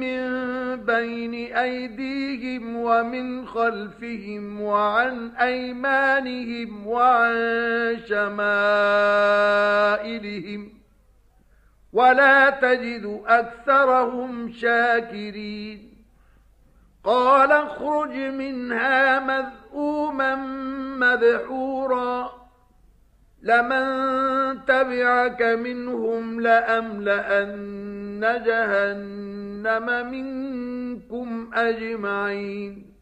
من بين أيديهم ومن خلفهم وعن أيمانهم وعن شمائلهم ولا تجد أكثرهم شاكرين قال اخرج منها مذءوما مدحورا لمن تبعك منهم لأملأن جهنم منكم أجمعين.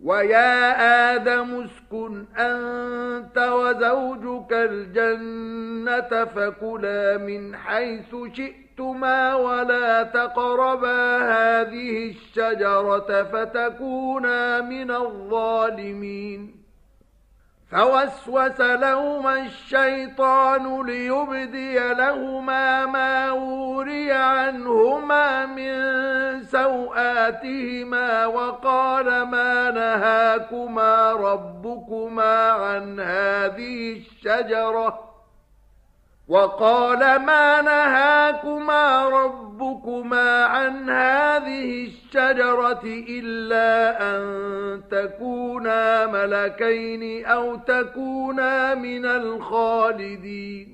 ويا آدم اسكن أنت وزوجك الجنة فكلا من حيث شئتما ولا تقربا هذه الشجرة فتكونا من الظالمين. فوسوس لهما الشيطان ليبدي لهما ما وري عنهما من سوآتهما وقال ما نهاكما ربكما عن هذه الشجرة وقال ما نهاكما ربكما عن هذه الشجرة إلا أن تكونا ملكين أو تكونا من الخالدين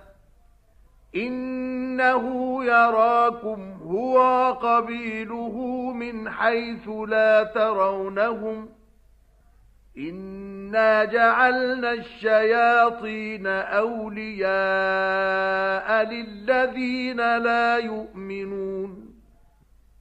إنه يراكم هو قبيله من حيث لا ترونهم إنا جعلنا الشياطين أولياء للذين لا يؤمنون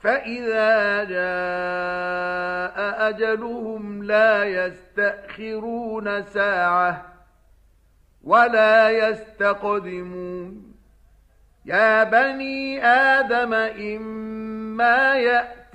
فإذا جاء أجلهم لا يستأخرون ساعة ولا يستقدمون يا بني آدم إما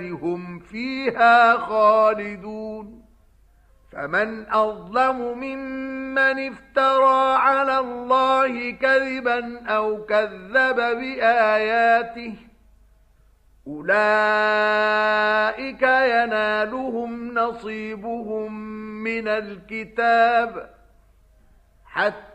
هم فيها خالدون فمن أظلم ممن افترى على الله كذبا أو كذب بآياته أولئك ينالهم نصيبهم من الكتاب حتى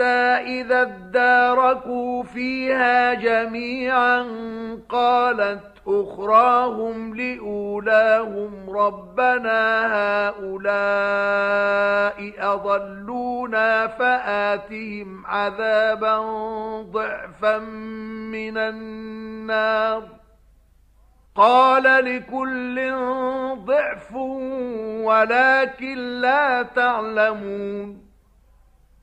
إذا اداركوا فيها جميعا قالت أخراهم لأولاهم ربنا هؤلاء أضلونا فآتهم عذابا ضعفا من النار. قال لكل ضعف ولكن لا تعلمون.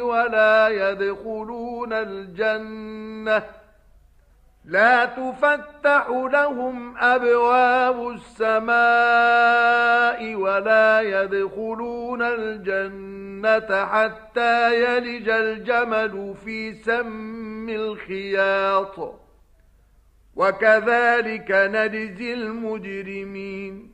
ولا يدخلون الجنة. لا تفتح لهم أبواب السماء ولا يدخلون الجنة حتى يلج الجمل في سم الخياط. وكذلك نجزي المجرمين.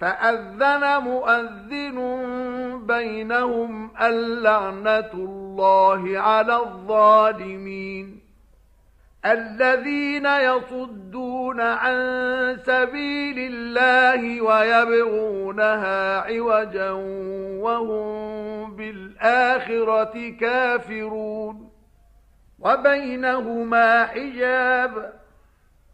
فأذن مؤذن بينهم اللعنة الله على الظالمين الذين يصدون عن سبيل الله ويبغونها عوجا وهم بالآخرة كافرون وبينهما حجاب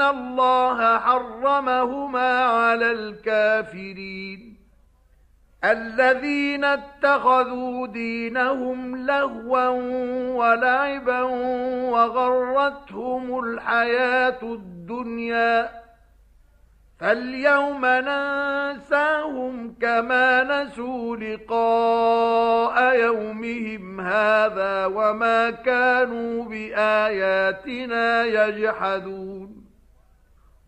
الله حرمهما على الكافرين الذين اتخذوا دينهم لهوا ولعبا وغرتهم الحياة الدنيا فاليوم ننساهم كما نسوا لقاء يومهم هذا وما كانوا بآياتنا يجحدون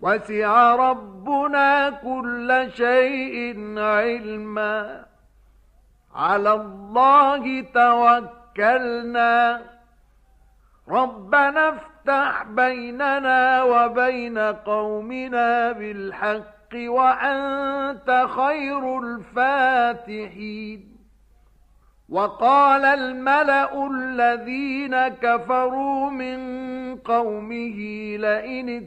وسع ربنا كل شيء علما. على الله توكلنا. ربنا افتح بيننا وبين قومنا بالحق وأنت خير الفاتحين. وقال الملأ الذين كفروا من قومه لئن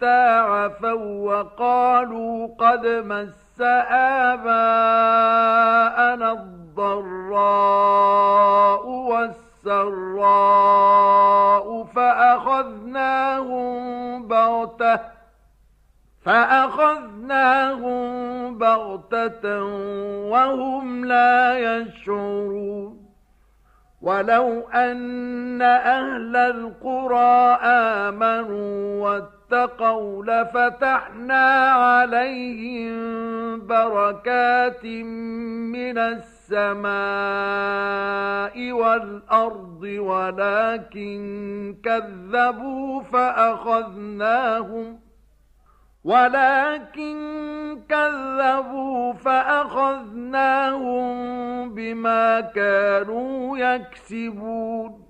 حتى عفوا وقالوا قد مس آباءنا الضراء والسراء فأخذناهم بغتة فأخذناهم بغتة وهم لا يشعرون ولو أن أهل القرى آمنوا واتقوا اتقوا لفتحنا عليهم بركات من السماء والأرض ولكن كذبوا فأخذناهم ولكن كذبوا فأخذناهم بما كانوا يكسبون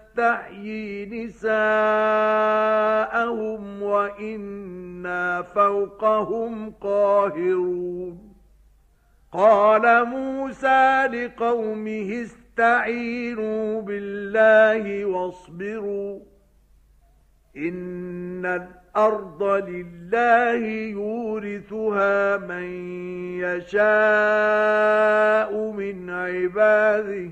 ونستحيي نساءهم وإنا فوقهم قاهرون قال موسى لقومه استعينوا بالله واصبروا إن الأرض لله يورثها من يشاء من عباده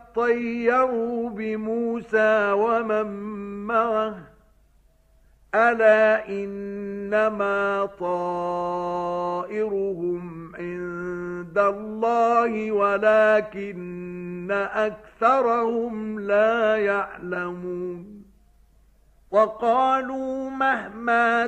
يطيروا بموسى ومن معه ألا إنما طائرهم عند الله ولكن أكثرهم لا يعلمون وقالوا مهما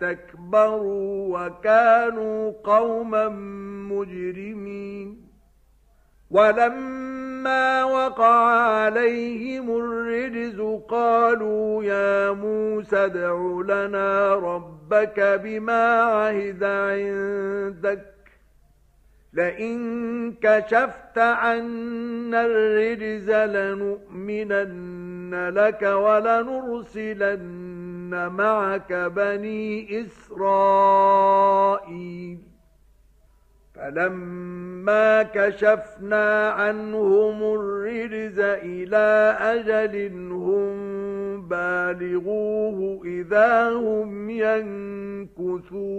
فاستكبروا وكانوا قوما مجرمين. ولما وقع عليهم الرجز قالوا يا موسى ادع لنا ربك بما عهد عندك. لئن كشفت عنا الرجز لنؤمنن لك ولنرسلن معك بني إسرائيل فلما كشفنا عنهم الرجز إلى أجل هم بالغوه إذا هم ينكثون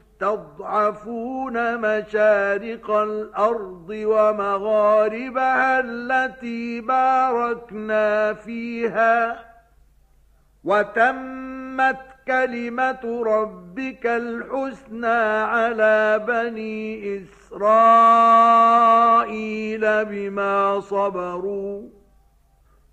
يستضعفون مشارق الأرض ومغاربها التي باركنا فيها وتمت كلمة ربك الحسنى على بني إسرائيل بما صبروا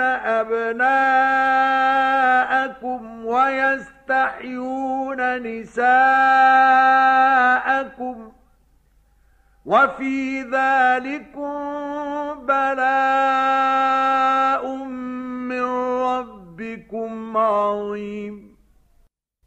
أبناءكم ويستحيون نساءكم وفي ذلكم بلاء من ربكم عظيم.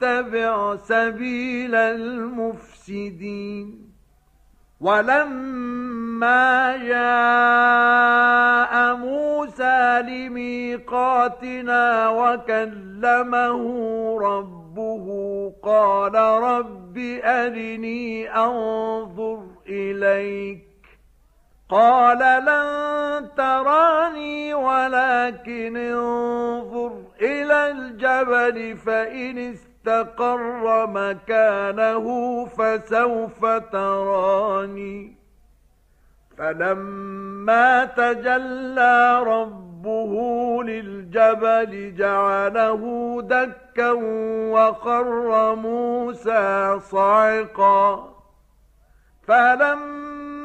تتبع سبيل المفسدين. ولما جاء موسى لميقاتنا وكلمه ربه قال رب أرني أنظر إليك. قال لن تراني ولكن انظر إلى الجبل فإن استقر مكانه فسوف تراني. فلما تجلى ربه للجبل جعله دكا وخر موسى صعقا. فلما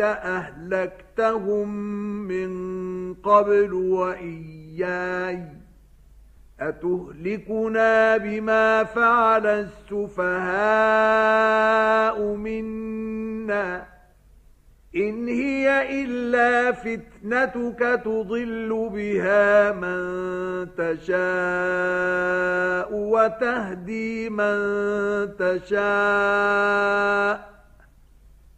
أهلكتهم من قبل وإياي أتهلكنا بما فعل السفهاء منا إن هي إلا فتنتك تضل بها من تشاء وتهدي من تشاء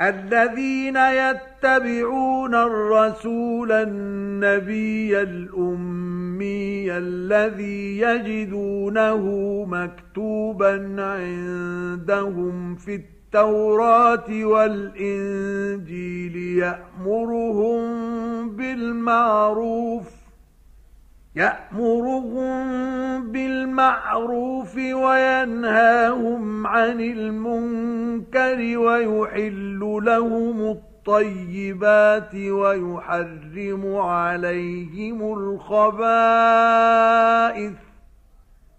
الذين يتبعون الرسول النبي الأمي الذي يجدونه مكتوبا عندهم في التوراة والإنجيل يأمرهم بالمعروف يأمرهم بالمعروف وينهاهم عن المنكر ويحل لهم الطيبات ويحرم عليهم الخبائث.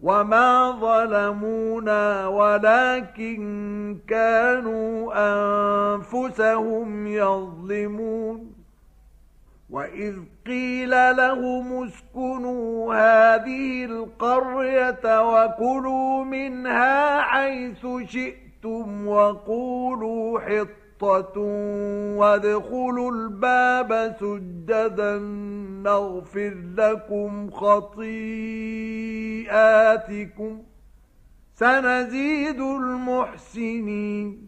وما ظلمونا ولكن كانوا أنفسهم يظلمون وإذ قيل لهم اسكنوا هذه القرية وكلوا منها حيث شئتم وقولوا حط حطة وادخلوا الباب سجدا نغفر لكم خطيئاتكم سنزيد المحسنين.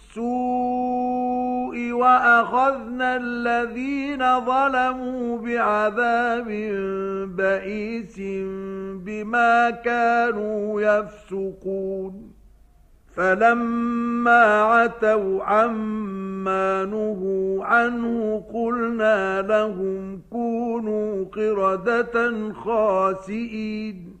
السوء وأخذنا الذين ظلموا بعذاب بئيس بما كانوا يفسقون. فلما عتوا عما نهوا عنه قلنا لهم كونوا قردة خاسئين.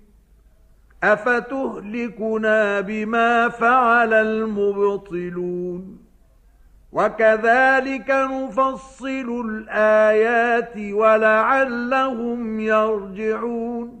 أفتهلكنا بما فعل المبطلون وكذلك نفصل الآيات ولعلهم يرجعون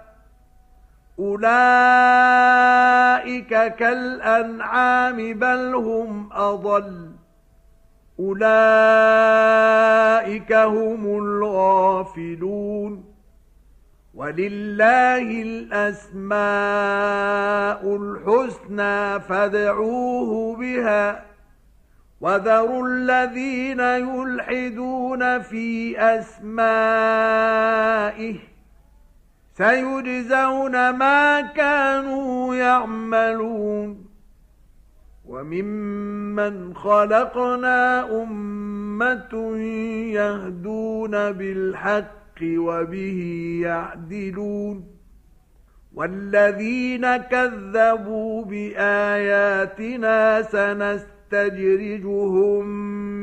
أولئك كالأنعام بل هم أضل. أولئك هم الغافلون. ولله الأسماء الحسنى فادعوه بها. وذروا الذين يلحدون في أسمائه سيجزون ما كانوا يعملون. وممن خلقنا أمة يهدون بالحق وبه يعدلون. والذين كذبوا بآياتنا سنستجرجهم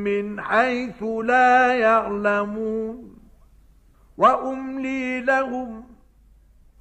من حيث لا يعلمون. وأملي لهم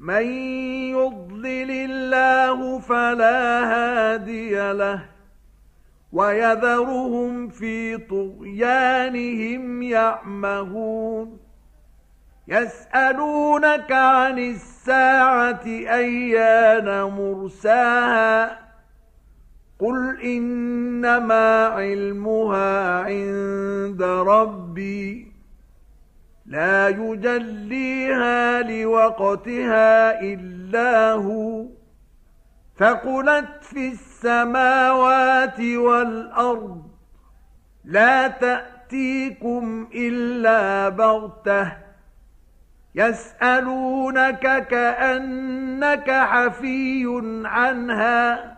من يضلل الله فلا هادي له ويذرهم في طغيانهم يعمهون يسألونك عن الساعة أيان مرساها قل إنما علمها عند ربي لا يجليها لوقتها إلا هو. فقلت في السماوات والأرض. لا تأتيكم إلا بغتة. يسألونك كأنك حفي عنها.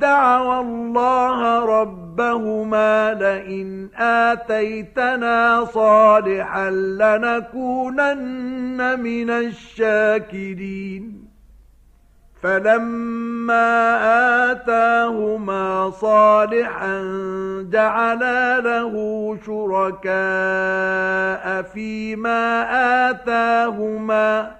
دعوى الله ربهما لئن آتيتنا صالحا لنكونن من الشاكرين. فلما آتاهما صالحا جعلا له شركاء فيما آتاهما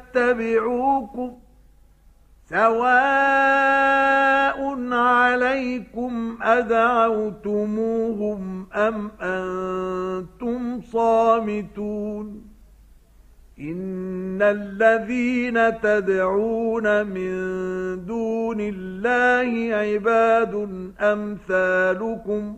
يتبعوكم سواء عليكم أدعوتموهم أم أنتم صامتون إن الذين تدعون من دون الله عباد أمثالكم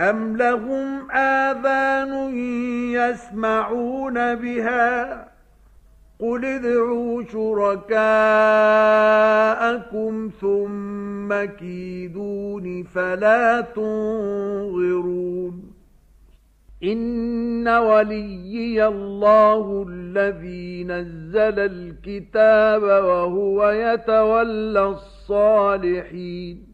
أم لهم آذان يسمعون بها قل ادعوا شركاءكم ثم كيدون فلا تنظرون إن وليي الله الذي نزل الكتاب وهو يتولى الصالحين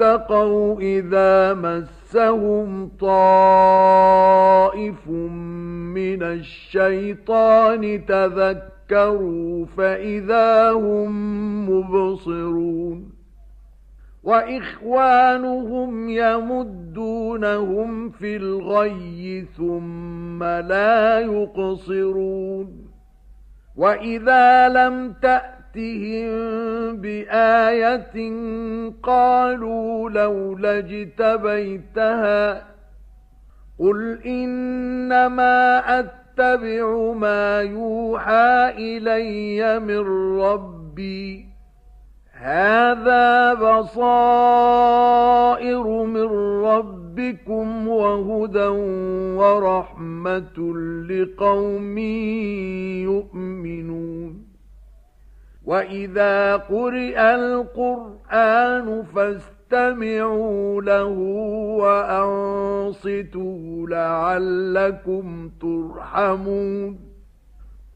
اتقوا إذا مس مسهم طائف من الشيطان تذكروا فإذا هم مبصرون وإخوانهم يمدونهم في الغي ثم لا يقصرون وإذا لم تأت تأتهم بآية قالوا لولا اجتبيتها قل إنما أتبع ما يوحى إلي من ربي هذا بصائر من ربكم وهدى ورحمة لقوم يؤمنون وإذا قرئ القرآن فاستمعوا له وأنصتوا لعلكم ترحمون